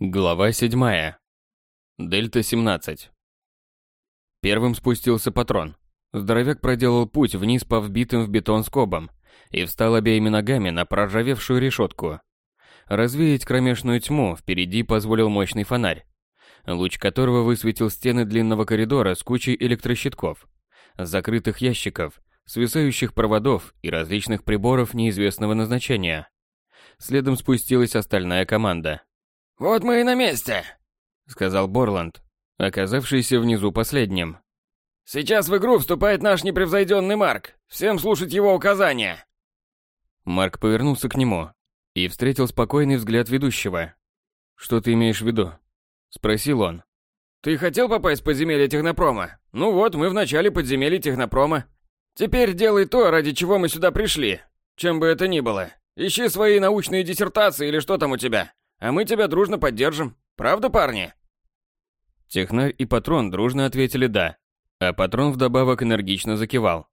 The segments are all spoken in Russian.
Глава 7. Дельта-17. Первым спустился патрон. Здоровяк проделал путь вниз по вбитым в бетон скобам и встал обеими ногами на проржавевшую решетку. Развеять кромешную тьму впереди позволил мощный фонарь, луч которого высветил стены длинного коридора с кучей электрощитков, закрытых ящиков, свисающих проводов и различных приборов неизвестного назначения. Следом спустилась остальная команда – «Вот мы и на месте», — сказал Борланд, оказавшийся внизу последним. «Сейчас в игру вступает наш непревзойденный Марк. Всем слушать его указания». Марк повернулся к нему и встретил спокойный взгляд ведущего. «Что ты имеешь в виду?» — спросил он. «Ты хотел попасть в подземелье Технопрома? Ну вот, мы в начале подземелья Технопрома. Теперь делай то, ради чего мы сюда пришли. Чем бы это ни было. Ищи свои научные диссертации или что там у тебя а мы тебя дружно поддержим. Правда, парни?» Технарь и Патрон дружно ответили «да», а Патрон вдобавок энергично закивал.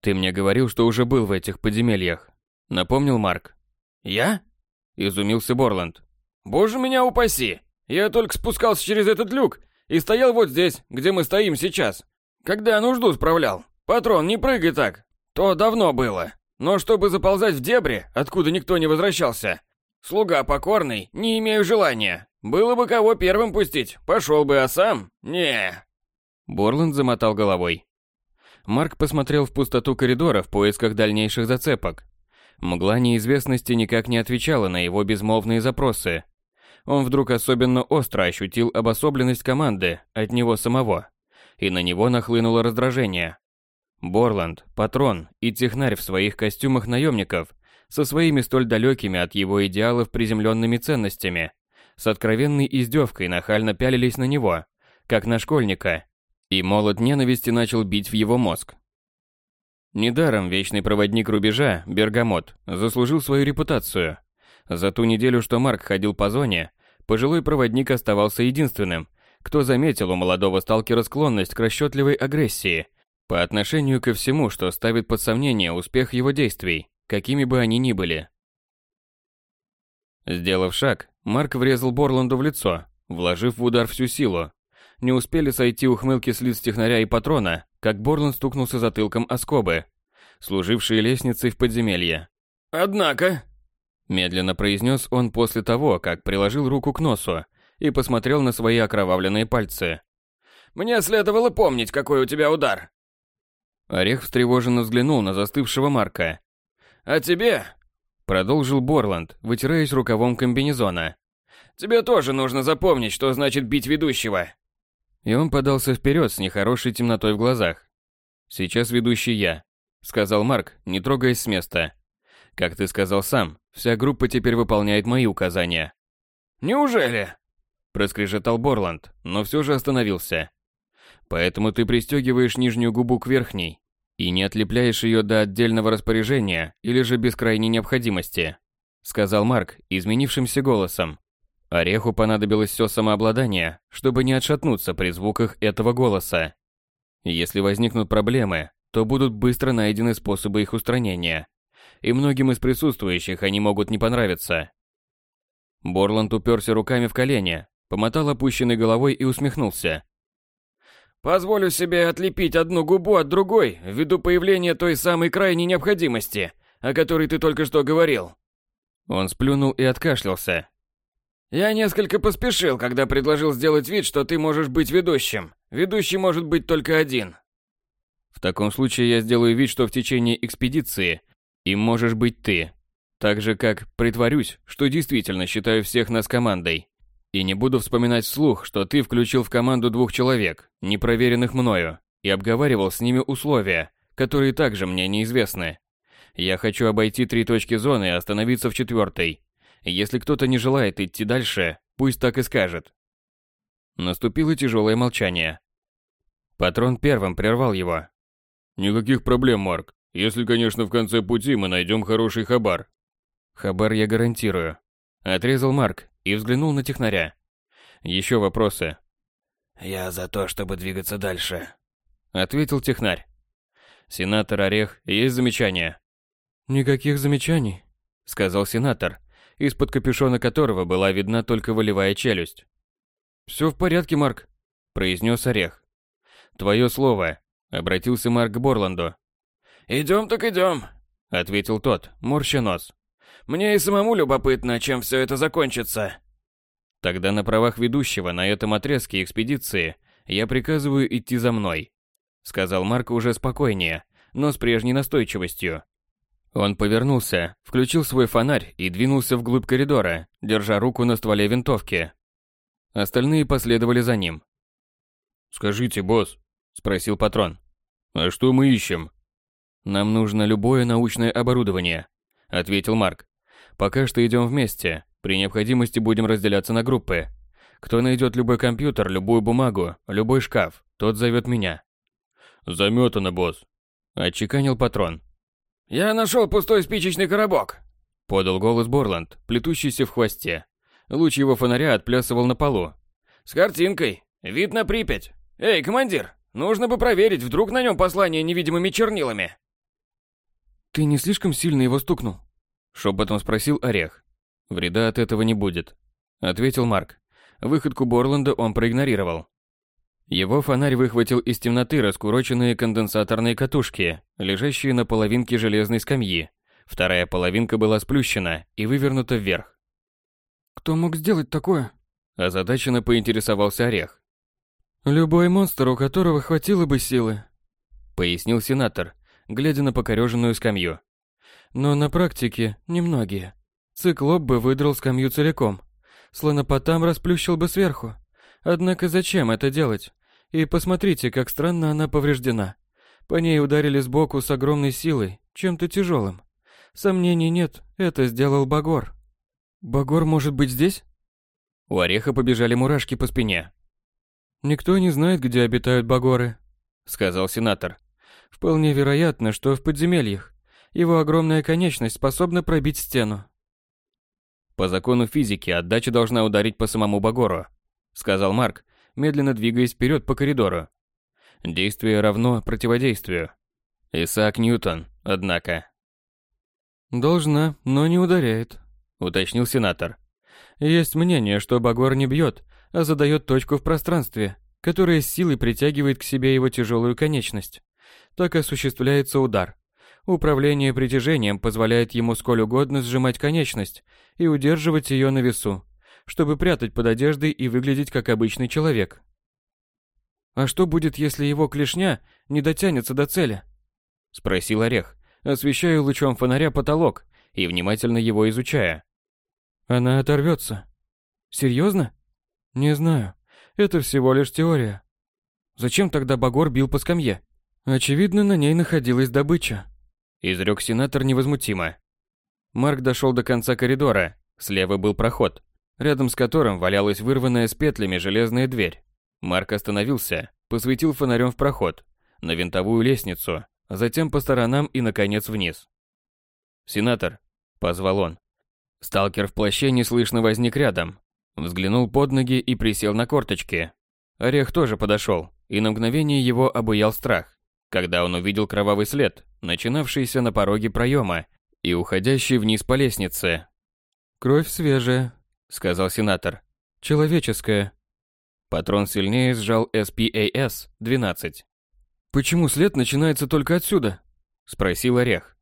«Ты мне говорил, что уже был в этих подземельях», — напомнил Марк. «Я?» — изумился Борланд. «Боже меня упаси! Я только спускался через этот люк и стоял вот здесь, где мы стоим сейчас. Когда нужду справлял. Патрон, не прыгай так. То давно было. Но чтобы заползать в дебри, откуда никто не возвращался, Слуга покорный, не имею желания. Было бы кого первым пустить, пошел бы, а сам? Не. Борланд замотал головой. Марк посмотрел в пустоту коридора в поисках дальнейших зацепок. Мгла неизвестности никак не отвечала на его безмолвные запросы. Он вдруг особенно остро ощутил обособленность команды от него самого, и на него нахлынуло раздражение. Борланд, Патрон и Технарь в своих костюмах наемников со своими столь далекими от его идеалов приземленными ценностями, с откровенной издевкой нахально пялились на него, как на школьника, и молот ненависти начал бить в его мозг. Недаром вечный проводник рубежа, Бергамот, заслужил свою репутацию. За ту неделю, что Марк ходил по зоне, пожилой проводник оставался единственным, кто заметил у молодого сталкера склонность к расчетливой агрессии по отношению ко всему, что ставит под сомнение успех его действий какими бы они ни были. Сделав шаг, Марк врезал Борланду в лицо, вложив в удар всю силу. Не успели сойти ухмылки с лиц технаря и патрона, как Борланд стукнулся затылком о скобы, служившие лестницей в подземелье. «Однако...» Медленно произнес он после того, как приложил руку к носу и посмотрел на свои окровавленные пальцы. «Мне следовало помнить, какой у тебя удар». Орех встревоженно взглянул на застывшего Марка а тебе, продолжил Борланд, вытираясь рукавом комбинезона. Тебе тоже нужно запомнить, что значит бить ведущего. И он подался вперед с нехорошей темнотой в глазах. Сейчас ведущий я, сказал Марк, не трогаясь с места. Как ты сказал сам, вся группа теперь выполняет мои указания. Неужели? проскрежетал Борланд, но все же остановился. Поэтому ты пристегиваешь нижнюю губу к верхней, и не отлепляешь ее до отдельного распоряжения или же без крайней необходимости, сказал Марк изменившимся голосом. Ореху понадобилось все самообладание, чтобы не отшатнуться при звуках этого голоса. Если возникнут проблемы, то будут быстро найдены способы их устранения, и многим из присутствующих они могут не понравиться. Борланд уперся руками в колени, помотал опущенной головой и усмехнулся. Позволю себе отлепить одну губу от другой, ввиду появления той самой крайней необходимости, о которой ты только что говорил. Он сплюнул и откашлялся. Я несколько поспешил, когда предложил сделать вид, что ты можешь быть ведущим. Ведущий может быть только один. В таком случае я сделаю вид, что в течение экспедиции им можешь быть ты. Так же, как притворюсь, что действительно считаю всех нас командой. И не буду вспоминать вслух, что ты включил в команду двух человек, не проверенных мною, и обговаривал с ними условия, которые также мне неизвестны. Я хочу обойти три точки зоны и остановиться в четвертой. Если кто-то не желает идти дальше, пусть так и скажет. Наступило тяжелое молчание. Патрон первым прервал его. «Никаких проблем, Марк. Если, конечно, в конце пути мы найдем хороший хабар». «Хабар я гарантирую», — отрезал Марк и взглянул на технаря. «Еще вопросы?» «Я за то, чтобы двигаться дальше», — ответил технарь. «Сенатор Орех, есть замечания?» «Никаких замечаний», — сказал сенатор из-под капюшона которого была видна только волевая челюсть. «Все в порядке, Марк», – произнес Орех. «Твое слово», – обратился Марк к Борланду. «Идем так идем», – ответил тот, морща нос. «Мне и самому любопытно, чем все это закончится». «Тогда на правах ведущего на этом отрезке экспедиции я приказываю идти за мной», – сказал Марк уже спокойнее, но с прежней настойчивостью. Он повернулся, включил свой фонарь и двинулся вглубь коридора, держа руку на стволе винтовки. Остальные последовали за ним. «Скажите, босс», – спросил патрон, – «а что мы ищем?» «Нам нужно любое научное оборудование», – ответил Марк. «Пока что идем вместе, при необходимости будем разделяться на группы. Кто найдет любой компьютер, любую бумагу, любой шкаф, тот зовет меня». «Заметано, босс», – отчеканил патрон. «Я нашел пустой спичечный коробок», — подал голос Борланд, плетущийся в хвосте. Луч его фонаря отплясывал на полу. «С картинкой. Вид на Припять. Эй, командир, нужно бы проверить, вдруг на нем послание невидимыми чернилами». «Ты не слишком сильно его стукнул?» — шепотом спросил Орех. «Вреда от этого не будет», — ответил Марк. Выходку Борланда он проигнорировал. Его фонарь выхватил из темноты раскуроченные конденсаторные катушки, лежащие на половинке железной скамьи. Вторая половинка была сплющена и вывернута вверх. «Кто мог сделать такое?» Озадаченно поинтересовался Орех. «Любой монстр, у которого хватило бы силы», — пояснил сенатор, глядя на покореженную скамью. «Но на практике немногие. Циклоп бы выдрал скамью целиком. Слонопотам расплющил бы сверху. Однако зачем это делать? И посмотрите, как странно она повреждена. По ней ударили сбоку с огромной силой, чем-то тяжелым. Сомнений нет, это сделал Багор. Багор может быть здесь? У Ореха побежали мурашки по спине. Никто не знает, где обитают Багоры, сказал сенатор. Вполне вероятно, что в подземельях. Его огромная конечность способна пробить стену. По закону физики отдача должна ударить по самому Багору, сказал Марк, медленно двигаясь вперед по коридору. Действие равно противодействию. Исаак Ньютон, однако. Должна, но не ударяет, уточнил сенатор. Есть мнение, что Багор не бьет, а задает точку в пространстве, которая с силой притягивает к себе его тяжелую конечность. Так осуществляется удар. Управление притяжением позволяет ему сколь угодно сжимать конечность и удерживать ее на весу, чтобы прятать под одеждой и выглядеть как обычный человек. «А что будет, если его клешня не дотянется до цели?» — спросил Орех, освещая лучом фонаря потолок и внимательно его изучая. «Она оторвется. Серьезно? Не знаю. Это всего лишь теория. Зачем тогда Багор бил по скамье? Очевидно, на ней находилась добыча. Изрек сенатор невозмутимо. Марк дошел до конца коридора. Слева был проход, рядом с которым валялась вырванная с петлями железная дверь. Марк остановился, посветил фонарем в проход, на винтовую лестницу, затем по сторонам и, наконец, вниз. «Сенатор», — позвал он. Сталкер в плаще неслышно возник рядом, взглянул под ноги и присел на корточки. Орех тоже подошел, и на мгновение его обуял страх, когда он увидел кровавый след, начинавшийся на пороге проема и уходящий вниз по лестнице. «Кровь свежая», сказал сенатор. Человеческое. Патрон сильнее сжал SPAS-12. Почему след начинается только отсюда? спросил Орех.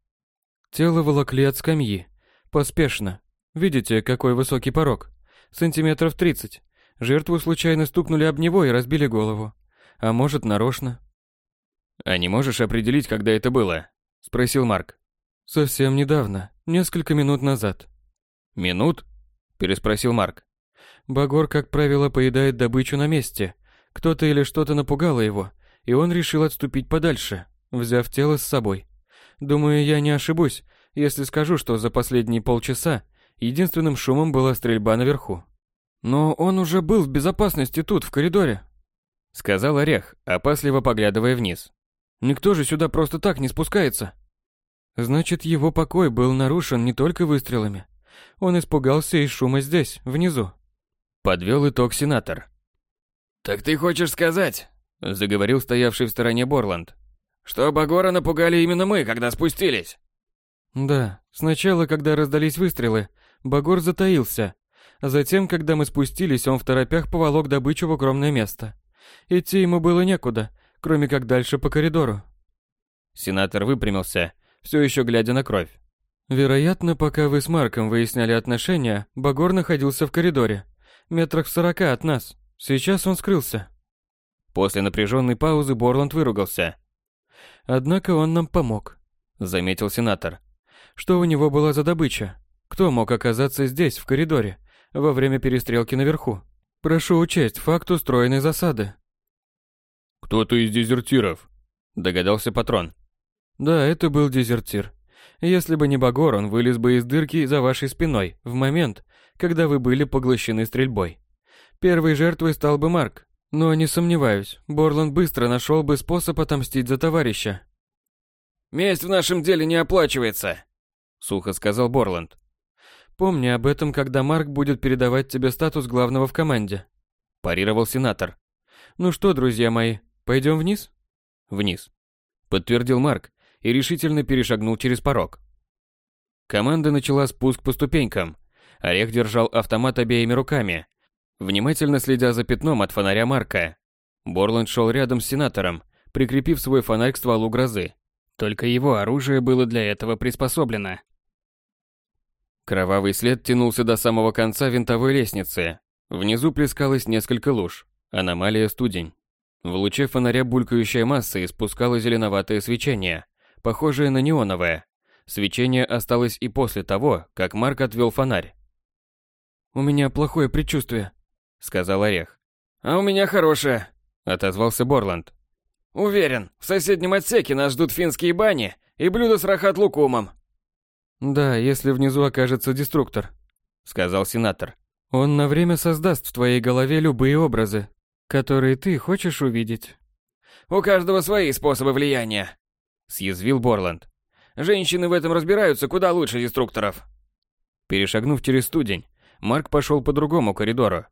Тело волокли от скамьи. Поспешно. Видите, какой высокий порог? Сантиметров 30. Жертву случайно стукнули об него и разбили голову. А может, нарочно. А не можешь определить, когда это было? спросил Марк. Совсем недавно, несколько минут назад. Минут? переспросил Марк. Багор, как правило, поедает добычу на месте. Кто-то или что-то напугало его, и он решил отступить подальше, взяв тело с собой. Думаю, я не ошибусь, если скажу, что за последние полчаса единственным шумом была стрельба наверху. Но он уже был в безопасности тут, в коридоре, сказал Орех, опасливо поглядывая вниз. Никто же сюда просто так не спускается. Значит, его покой был нарушен не только выстрелами, он испугался и шума здесь, внизу. Подвел итог сенатор. «Так ты хочешь сказать?» Заговорил стоявший в стороне Борланд. «Что Багора напугали именно мы, когда спустились?» «Да, сначала, когда раздались выстрелы, Багор затаился. Затем, когда мы спустились, он в торопях поволок добычу в укромное место. Идти ему было некуда, кроме как дальше по коридору. Сенатор выпрямился, все еще глядя на кровь. Вероятно, пока вы с Марком выясняли отношения, Багор находился в коридоре, метрах в сорока от нас. Сейчас он скрылся. После напряженной паузы Борланд выругался. Однако он нам помог, заметил сенатор. Что у него была за добыча? Кто мог оказаться здесь, в коридоре, во время перестрелки наверху? Прошу учесть факт устроенной засады. Кто-то из дезертиров, догадался патрон. Да, это был дезертир. Если бы не Багор, он вылез бы из дырки за вашей спиной в момент, когда вы были поглощены стрельбой. Первой жертвой стал бы Марк, но не сомневаюсь, Борланд быстро нашел бы способ отомстить за товарища. «Месть в нашем деле не оплачивается», — сухо сказал Борланд. «Помни об этом, когда Марк будет передавать тебе статус главного в команде», – парировал сенатор. «Ну что, друзья мои, пойдем вниз?» «Вниз», – подтвердил Марк и решительно перешагнул через порог. Команда начала спуск по ступенькам. Орех держал автомат обеими руками, внимательно следя за пятном от фонаря Марка. Борланд шел рядом с сенатором, прикрепив свой фонарь к стволу грозы. Только его оружие было для этого приспособлено. Кровавый след тянулся до самого конца винтовой лестницы. Внизу плескалось несколько луж. Аномалия студень. В луче фонаря булькающая масса испускала зеленоватое свечение, похожее на неоновое. Свечение осталось и после того, как Марк отвел фонарь. «У меня плохое предчувствие», — сказал Орех. «А у меня хорошее», — отозвался Борланд. «Уверен, в соседнем отсеке нас ждут финские бани и блюдо с рахат-лукумом». «Да, если внизу окажется деструктор», — сказал сенатор. «Он на время создаст в твоей голове любые образы, которые ты хочешь увидеть». «У каждого свои способы влияния», — съязвил Борланд. «Женщины в этом разбираются куда лучше деструкторов». Перешагнув через студень, Марк пошел по другому коридору.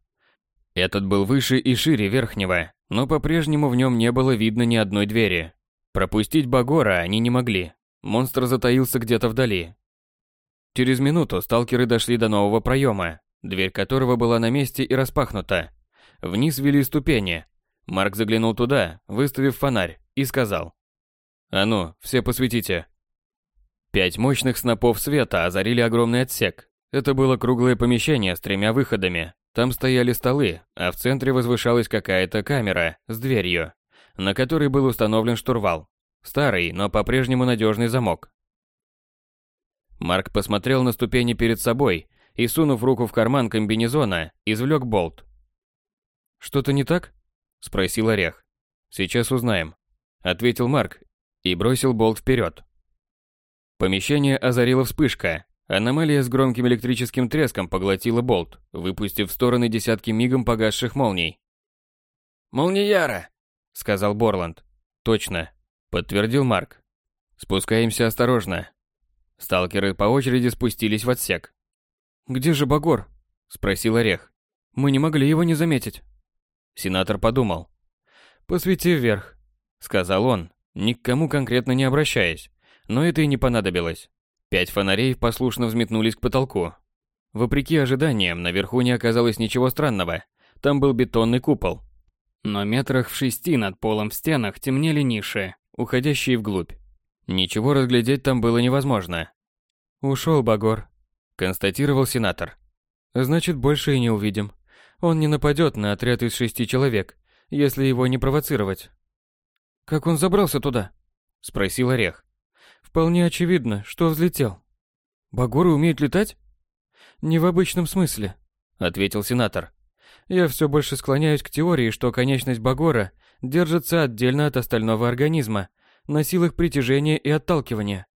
Этот был выше и шире верхнего, но по-прежнему в нем не было видно ни одной двери. Пропустить Багора они не могли. Монстр затаился где-то вдали, Через минуту сталкеры дошли до нового проема, дверь которого была на месте и распахнута. Вниз вели ступени. Марк заглянул туда, выставив фонарь, и сказал. «А ну, все посветите». Пять мощных снопов света озарили огромный отсек. Это было круглое помещение с тремя выходами. Там стояли столы, а в центре возвышалась какая-то камера с дверью, на которой был установлен штурвал. Старый, но по-прежнему надежный замок. Марк посмотрел на ступени перед собой и, сунув руку в карман комбинезона, извлек болт. «Что-то не так?» – спросил Орех. «Сейчас узнаем», – ответил Марк и бросил болт вперед. Помещение озарила вспышка. Аномалия с громким электрическим треском поглотила болт, выпустив в стороны десятки мигом погасших молний. «Молнияра!» – сказал Борланд. «Точно», – подтвердил Марк. «Спускаемся осторожно, Сталкеры по очереди спустились в отсек. «Где же Багор?» – спросил Орех. «Мы не могли его не заметить». Сенатор подумал. «Посвети вверх», – сказал он, ни к кому конкретно не обращаясь. Но это и не понадобилось. Пять фонарей послушно взметнулись к потолку. Вопреки ожиданиям, наверху не оказалось ничего странного. Там был бетонный купол. Но метрах в шести над полом в стенах темнели ниши, уходящие вглубь. Ничего разглядеть там было невозможно. «Ушел Багор», – констатировал сенатор. «Значит, больше и не увидим. Он не нападет на отряд из шести человек, если его не провоцировать». «Как он забрался туда?» – спросил Орех. «Вполне очевидно, что взлетел». «Багоры умеют летать?» «Не в обычном смысле», – ответил сенатор. «Я все больше склоняюсь к теории, что конечность Багора держится отдельно от остального организма на силах притяжения и отталкивания.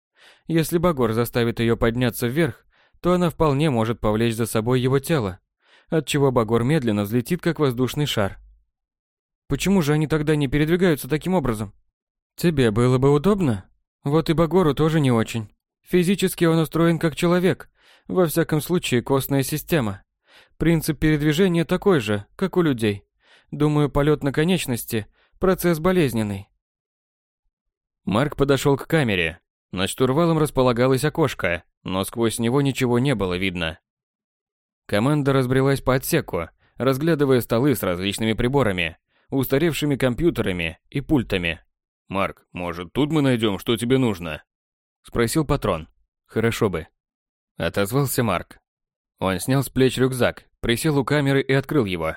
Если Багор заставит ее подняться вверх, то она вполне может повлечь за собой его тело, отчего Багор медленно взлетит, как воздушный шар. Почему же они тогда не передвигаются таким образом? Тебе было бы удобно? Вот и Багору тоже не очень. Физически он устроен как человек, во всяком случае костная система. Принцип передвижения такой же, как у людей. Думаю, полет на конечности – процесс болезненный. Марк подошел к камере. Над штурвалом располагалось окошко, но сквозь него ничего не было видно. Команда разбрелась по отсеку, разглядывая столы с различными приборами, устаревшими компьютерами и пультами. «Марк, может, тут мы найдем, что тебе нужно?» Спросил патрон. «Хорошо бы». Отозвался Марк. Он снял с плеч рюкзак, присел у камеры и открыл его.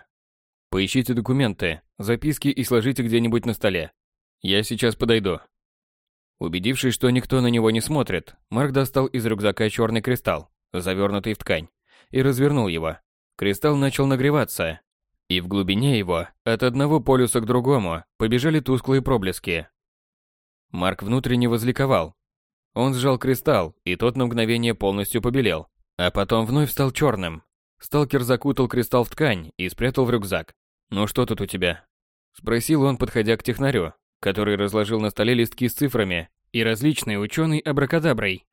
«Поищите документы, записки и сложите где-нибудь на столе. Я сейчас подойду». Убедившись, что никто на него не смотрит, Марк достал из рюкзака черный кристалл, завернутый в ткань, и развернул его. Кристалл начал нагреваться, и в глубине его, от одного полюса к другому, побежали тусклые проблески. Марк внутренне возликовал. Он сжал кристалл, и тот на мгновение полностью побелел, а потом вновь стал черным. Сталкер закутал кристалл в ткань и спрятал в рюкзак. «Ну что тут у тебя?» Спросил он, подходя к технарю, который разложил на столе листки с цифрами и различные ученый абракадаброй.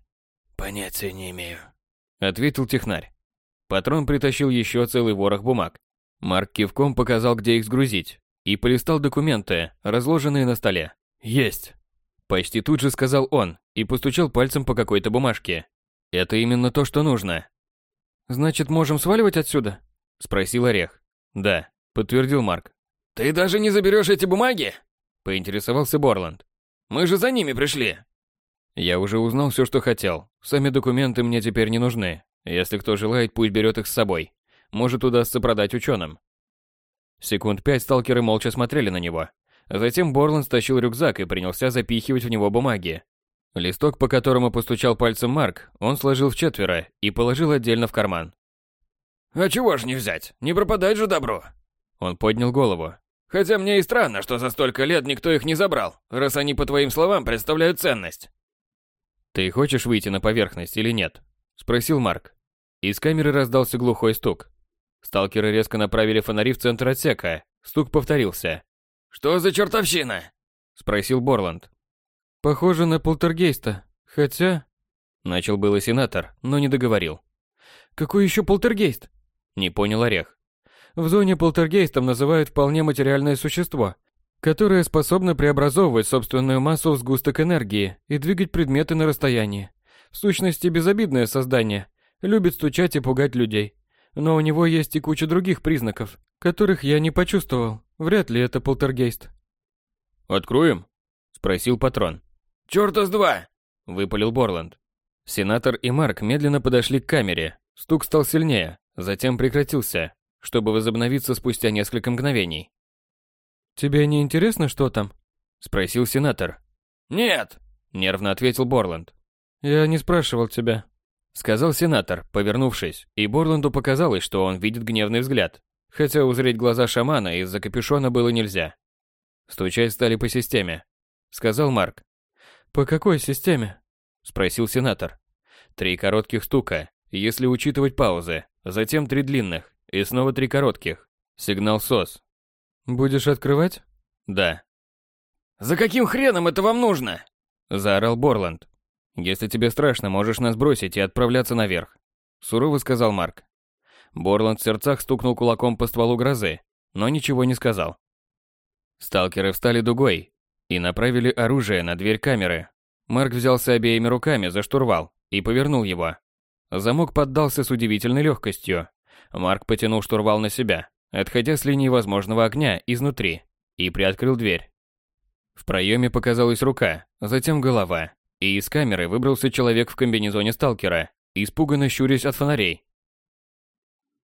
«Понятия не имею», — ответил технарь. Патрон притащил еще целый ворох бумаг. Марк кивком показал, где их сгрузить, и полистал документы, разложенные на столе. «Есть!» Почти тут же сказал он и постучал пальцем по какой-то бумажке. «Это именно то, что нужно». «Значит, можем сваливать отсюда?» Спросил Орех. «Да», подтвердил Марк. «Ты даже не заберешь эти бумаги?» Поинтересовался Борланд. «Мы же за ними пришли!» Я уже узнал все, что хотел. Сами документы мне теперь не нужны. Если кто желает, пусть берет их с собой. Может, удастся продать ученым. Секунд пять сталкеры молча смотрели на него. Затем Борланд стащил рюкзак и принялся запихивать в него бумаги. Листок, по которому постучал пальцем Марк, он сложил в четверо и положил отдельно в карман. «А чего ж не взять? Не пропадать же добро!» Он поднял голову. Хотя мне и странно, что за столько лет никто их не забрал, раз они, по твоим словам, представляют ценность. «Ты хочешь выйти на поверхность или нет?» – спросил Марк. Из камеры раздался глухой стук. Сталкеры резко направили фонари в центр отсека. Стук повторился. «Что за чертовщина?» – спросил Борланд. «Похоже на полтергейста. Хотя...» Начал было сенатор, но не договорил. «Какой еще полтергейст?» Не понял Орех. В зоне полтергейстом называют вполне материальное существо, которое способно преобразовывать собственную массу в сгусток энергии и двигать предметы на расстоянии. В сущности, безобидное создание, любит стучать и пугать людей. Но у него есть и куча других признаков, которых я не почувствовал. Вряд ли это полтергейст. «Откроем?» – спросил патрон. «Чёрта с два!» – выпалил Борланд. Сенатор и Марк медленно подошли к камере. Стук стал сильнее, затем прекратился чтобы возобновиться спустя несколько мгновений. «Тебе не интересно, что там?» – спросил сенатор. «Нет!» – нервно ответил Борланд. «Я не спрашивал тебя», – сказал сенатор, повернувшись, и Борланду показалось, что он видит гневный взгляд, хотя узреть глаза шамана из-за капюшона было нельзя. «Стучать стали по системе», – сказал Марк. «По какой системе?» – спросил сенатор. «Три коротких стука, если учитывать паузы, затем три длинных. И снова три коротких. Сигнал СОС. «Будешь открывать?» «Да». «За каким хреном это вам нужно?» Заорал Борланд. «Если тебе страшно, можешь нас бросить и отправляться наверх», сурово сказал Марк. Борланд в сердцах стукнул кулаком по стволу грозы, но ничего не сказал. Сталкеры встали дугой и направили оружие на дверь камеры. Марк взялся обеими руками за штурвал и повернул его. Замок поддался с удивительной легкостью, Марк потянул штурвал на себя, отходя с линии возможного огня изнутри, и приоткрыл дверь. В проеме показалась рука, затем голова, и из камеры выбрался человек в комбинезоне сталкера, испуганно щурясь от фонарей.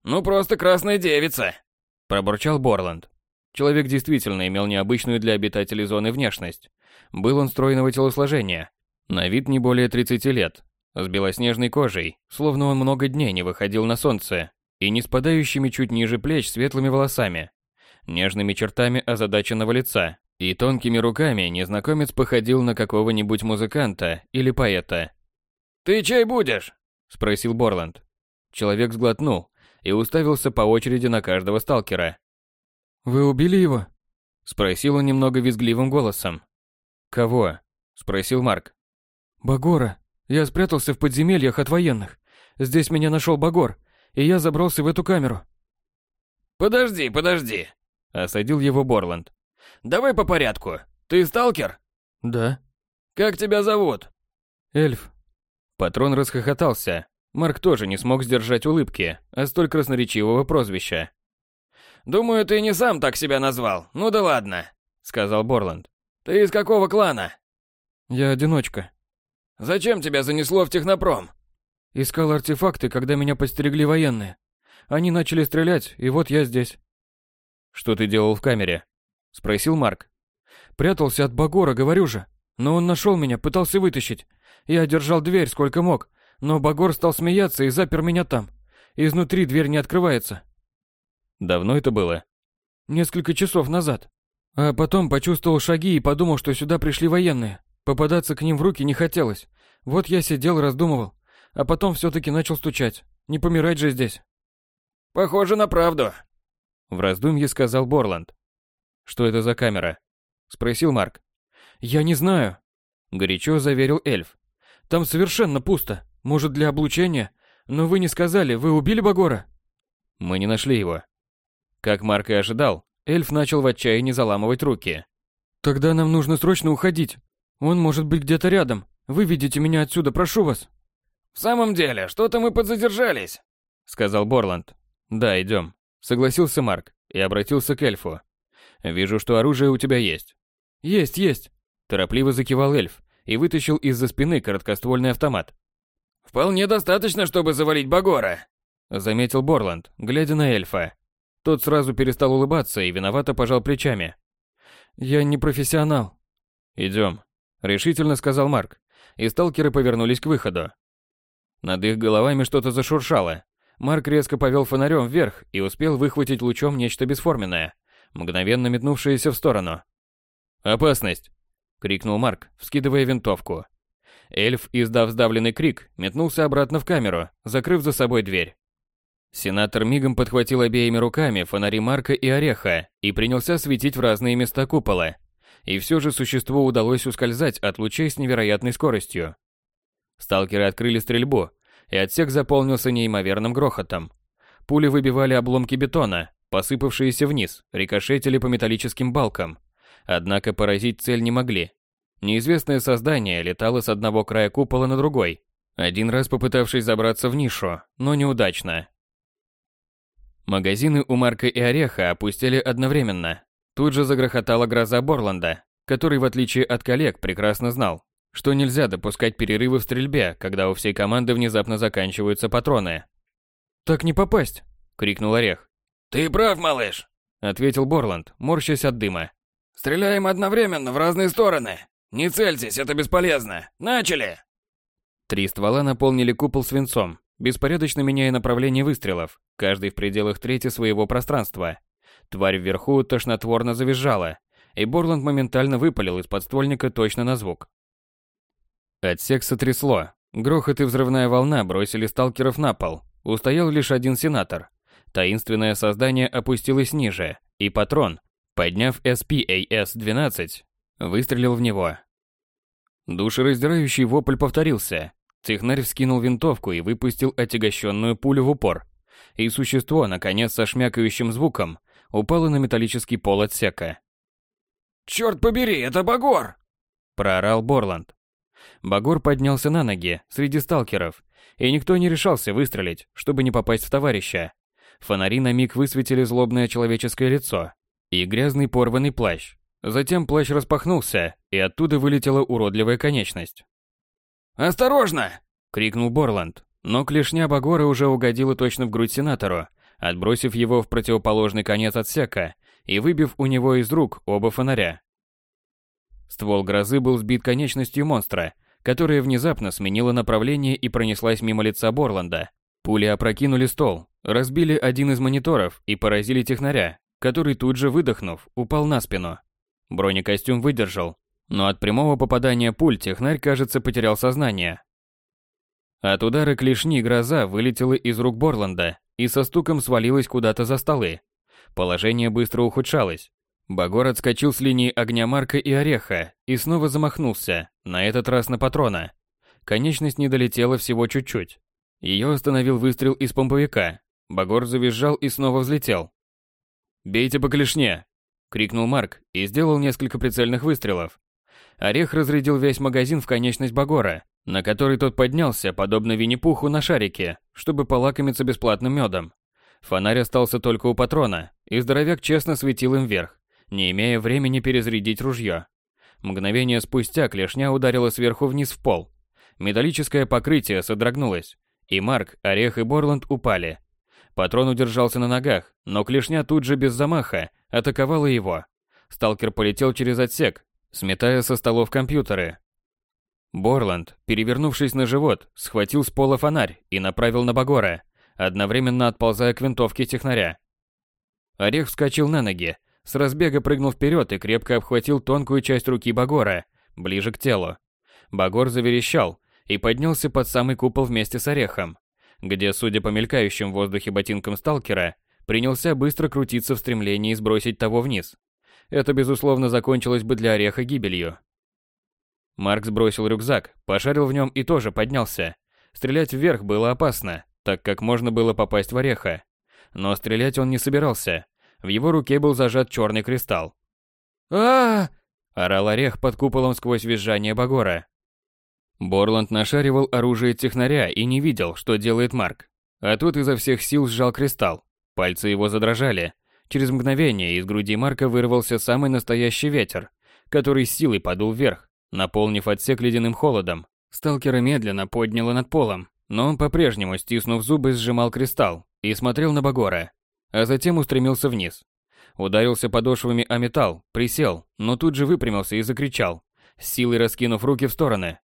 «Ну просто красная девица!» – пробурчал Борланд. Человек действительно имел необычную для обитателей зоны внешность. Был он стройного телосложения, на вид не более 30 лет, с белоснежной кожей, словно он много дней не выходил на солнце, и не спадающими чуть ниже плеч светлыми волосами, нежными чертами озадаченного лица и тонкими руками незнакомец походил на какого-нибудь музыканта или поэта. «Ты чай будешь?» – спросил Борланд. Человек сглотнул и уставился по очереди на каждого сталкера. «Вы убили его?» – спросил он немного визгливым голосом. «Кого?» – спросил Марк. «Багора. Я спрятался в подземельях от военных. Здесь меня нашел Багор и я забрался в эту камеру. «Подожди, подожди», — осадил его Борланд. «Давай по порядку. Ты сталкер?» «Да». «Как тебя зовут?» «Эльф». Патрон расхохотался. Марк тоже не смог сдержать улыбки от столь красноречивого прозвища. «Думаю, ты не сам так себя назвал. Ну да ладно», — сказал Борланд. «Ты из какого клана?» «Я одиночка». «Зачем тебя занесло в технопром?» «Искал артефакты, когда меня подстерегли военные. Они начали стрелять, и вот я здесь». «Что ты делал в камере?» — спросил Марк. «Прятался от Багора, говорю же. Но он нашел меня, пытался вытащить. Я держал дверь сколько мог, но Багор стал смеяться и запер меня там. Изнутри дверь не открывается. Давно это было? Несколько часов назад. А потом почувствовал шаги и подумал, что сюда пришли военные. Попадаться к ним в руки не хотелось. Вот я сидел, раздумывал. А потом все-таки начал стучать. Не помирать же здесь. Похоже на правду. В раздумье сказал Борланд. Что это за камера? Спросил Марк. Я не знаю. Горячо заверил эльф. Там совершенно пусто. Может, для облучения? Но вы не сказали, вы убили Багора? Мы не нашли его. Как Марк и ожидал, эльф начал в отчаянии заламывать руки. Тогда нам нужно срочно уходить. Он может быть где-то рядом. Выведите меня отсюда, прошу вас. В самом деле, что-то мы подзадержались, сказал Борланд. Да, идем, согласился Марк и обратился к эльфу. Вижу, что оружие у тебя есть. Есть, есть, торопливо закивал эльф и вытащил из-за спины короткоствольный автомат. «Вполне достаточно, чтобы завалить Багора», — заметил Борланд, глядя на эльфа. Тот сразу перестал улыбаться и виновато пожал плечами. «Я не профессионал». «Идем», — решительно сказал Марк, и сталкеры повернулись к выходу. Над их головами что-то зашуршало. Марк резко повел фонарем вверх и успел выхватить лучом нечто бесформенное, мгновенно метнувшееся в сторону. «Опасность!» — крикнул Марк, вскидывая винтовку. Эльф, издав сдавленный крик, метнулся обратно в камеру, закрыв за собой дверь. Сенатор мигом подхватил обеими руками фонари Марка и Ореха и принялся светить в разные места купола. И все же существу удалось ускользать от лучей с невероятной скоростью. Сталкеры открыли стрельбу, и отсек заполнился неимоверным грохотом. Пули выбивали обломки бетона, посыпавшиеся вниз, рикошетили по металлическим балкам, Однако поразить цель не могли. Неизвестное создание летало с одного края купола на другой, один раз попытавшись забраться в нишу, но неудачно. Магазины у Марка и Ореха опустили одновременно. Тут же загрохотала гроза Борланда, который, в отличие от коллег, прекрасно знал, что нельзя допускать перерывы в стрельбе, когда у всей команды внезапно заканчиваются патроны. «Так не попасть!» — крикнул Орех. «Ты прав, малыш!» — ответил Борланд, морщась от дыма. Стреляем одновременно в разные стороны. Не цельтесь, это бесполезно. Начали!» Три ствола наполнили купол свинцом, беспорядочно меняя направление выстрелов, каждый в пределах трети своего пространства. Тварь вверху тошнотворно завизжала, и Борланд моментально выпалил из подствольника точно на звук. Отсек сотрясло. Грохот и взрывная волна бросили сталкеров на пол. Устоял лишь один сенатор. Таинственное создание опустилось ниже, и патрон, Подняв SPAS-12, выстрелил в него. Душераздирающий вопль повторился. Технарь вскинул винтовку и выпустил отягощенную пулю в упор. И существо, наконец, со шмякающим звуком, упало на металлический пол отсека. «Черт побери, это Багор!» – проорал Борланд. Багор поднялся на ноги среди сталкеров, и никто не решался выстрелить, чтобы не попасть в товарища. Фонари на миг высветили злобное человеческое лицо, и грязный порванный плащ. Затем плащ распахнулся, и оттуда вылетела уродливая конечность. «Осторожно!» — крикнул Борланд, но клешня Багора уже угодила точно в грудь сенатору, отбросив его в противоположный конец отсека и выбив у него из рук оба фонаря. Ствол грозы был сбит конечностью монстра, которая внезапно сменила направление и пронеслась мимо лица Борланда. Пули опрокинули стол, разбили один из мониторов и поразили технаря, который тут же выдохнув, упал на спину. Бронекостюм выдержал, но от прямого попадания пуль технарь, кажется, потерял сознание. От удара клешни гроза вылетела из рук Борланда и со стуком свалилась куда-то за столы. Положение быстро ухудшалось. Багор отскочил с линии огня Марка и Ореха и снова замахнулся, на этот раз на патрона. Конечность не долетела всего чуть-чуть. Ее остановил выстрел из помповика. Багор завизжал и снова взлетел. «Бейте по клешне!» — крикнул Марк и сделал несколько прицельных выстрелов. Орех разрядил весь магазин в конечность Багора, на который тот поднялся, подобно Винни-Пуху на шарике, чтобы полакомиться бесплатным медом. Фонарь остался только у патрона, и здоровяк честно светил им вверх, не имея времени перезарядить ружье. Мгновение спустя клешня ударила сверху вниз в пол. Металлическое покрытие содрогнулось, и Марк, Орех и Борланд упали. Патрон удержался на ногах, но клешня тут же без замаха атаковала его. Сталкер полетел через отсек, сметая со столов компьютеры. Борланд, перевернувшись на живот, схватил с пола фонарь и направил на Багора, одновременно отползая к винтовке технаря. Орех вскочил на ноги, с разбега прыгнул вперед и крепко обхватил тонкую часть руки Багора, ближе к телу. Багор заверещал и поднялся под самый купол вместе с Орехом, где, судя по мелькающим в воздухе ботинкам сталкера, принялся быстро крутиться в стремлении сбросить того вниз. Это, безусловно, закончилось бы для Ореха гибелью. Марк сбросил рюкзак, пошарил в нем и тоже поднялся. Стрелять вверх было опасно, так как можно было попасть в Ореха. Но стрелять он не собирался. В его руке был зажат черный кристалл. а, орал Орех под куполом сквозь визжание Багора. Борланд нашаривал оружие технаря и не видел, что делает Марк. А тут изо всех сил сжал кристалл. Пальцы его задрожали. Через мгновение из груди Марка вырвался самый настоящий ветер, который силой подул вверх, наполнив отсек ледяным холодом. Сталкера медленно подняло над полом, но он по-прежнему, стиснув зубы, сжимал кристалл и смотрел на Багора, а затем устремился вниз. Ударился подошвами о металл, присел, но тут же выпрямился и закричал, силой раскинув руки в стороны.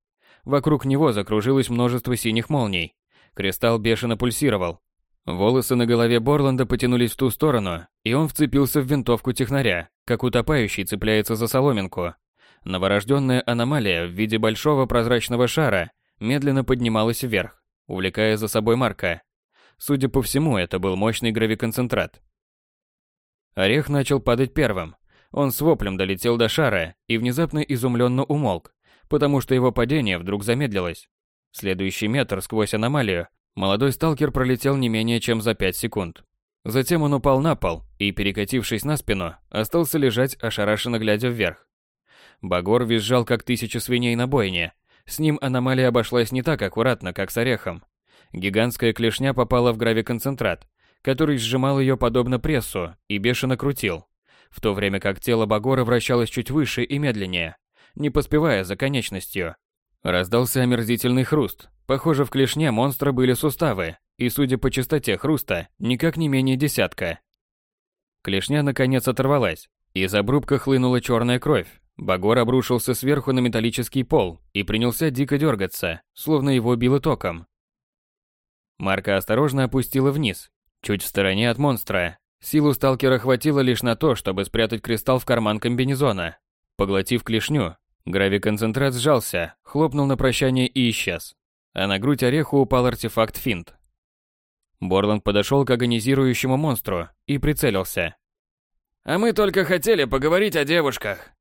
Вокруг него закружилось множество синих молний. Кристалл бешено пульсировал. Волосы на голове Борланда потянулись в ту сторону, и он вцепился в винтовку технаря, как утопающий цепляется за соломинку. Новорожденная аномалия в виде большого прозрачного шара медленно поднималась вверх, увлекая за собой Марка. Судя по всему, это был мощный гравиконцентрат. Орех начал падать первым. Он с воплем долетел до шара и внезапно изумленно умолк, потому что его падение вдруг замедлилось. Следующий метр сквозь аномалию молодой сталкер пролетел не менее чем за 5 секунд. Затем он упал на пол и, перекатившись на спину, остался лежать, ошарашенно глядя вверх. Багор визжал, как тысяча свиней на бойне. С ним аномалия обошлась не так аккуратно, как с орехом. Гигантская клешня попала в гравиконцентрат, который сжимал ее подобно прессу и бешено крутил, в то время как тело Багора вращалось чуть выше и медленнее, не поспевая за конечностью. Раздался омерзительный хруст. Похоже, в клешне монстра были суставы, и, судя по частоте хруста, никак не менее десятка. Клешня наконец оторвалась. Из обрубка хлынула черная кровь, Багор обрушился сверху на металлический пол и принялся дико дергаться, словно его било током. Марка осторожно опустила вниз, чуть в стороне от монстра. Силу сталкера хватило лишь на то, чтобы спрятать кристалл в карман комбинезона. Поглотив клешню, гравиконцентрат сжался, хлопнул на прощание и исчез. А на грудь ореху упал артефакт финт. Борланд подошел к агонизирующему монстру и прицелился. «А мы только хотели поговорить о девушках»,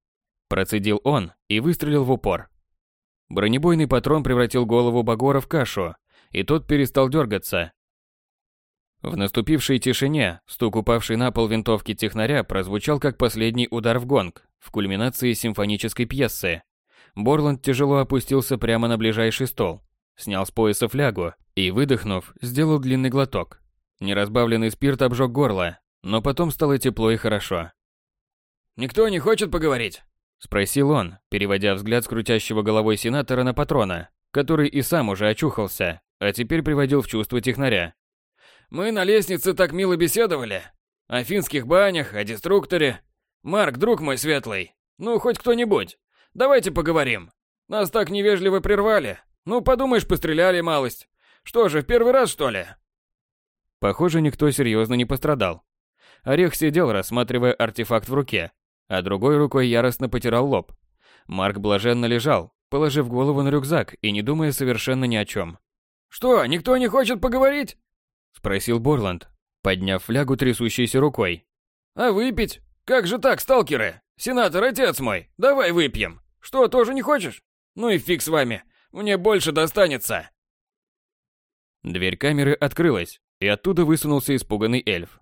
Процедил он и выстрелил в упор. Бронебойный патрон превратил голову Багора в кашу, и тот перестал дергаться. В наступившей тишине стук упавшей на пол винтовки технаря прозвучал как последний удар в гонг в кульминации симфонической пьесы. Борланд тяжело опустился прямо на ближайший стол, снял с пояса флягу и, выдохнув, сделал длинный глоток. Неразбавленный спирт обжег горло, но потом стало тепло и хорошо. «Никто не хочет поговорить?» Спросил он, переводя взгляд с крутящего головой сенатора на патрона, который и сам уже очухался, а теперь приводил в чувство технаря. «Мы на лестнице так мило беседовали. О финских банях, о деструкторе. Марк, друг мой светлый, ну хоть кто-нибудь, давайте поговорим. Нас так невежливо прервали. Ну, подумаешь, постреляли малость. Что же, в первый раз, что ли?» Похоже, никто серьезно не пострадал. Орех сидел, рассматривая артефакт в руке, а другой рукой яростно потирал лоб. Марк блаженно лежал, положив голову на рюкзак и не думая совершенно ни о чем. «Что, никто не хочет поговорить?» – спросил Борланд, подняв флягу трясущейся рукой. «А выпить? Как же так, сталкеры? Сенатор, отец мой, давай выпьем. Что, тоже не хочешь? Ну и фиг с вами, мне больше достанется». Дверь камеры открылась, и оттуда высунулся испуганный эльф.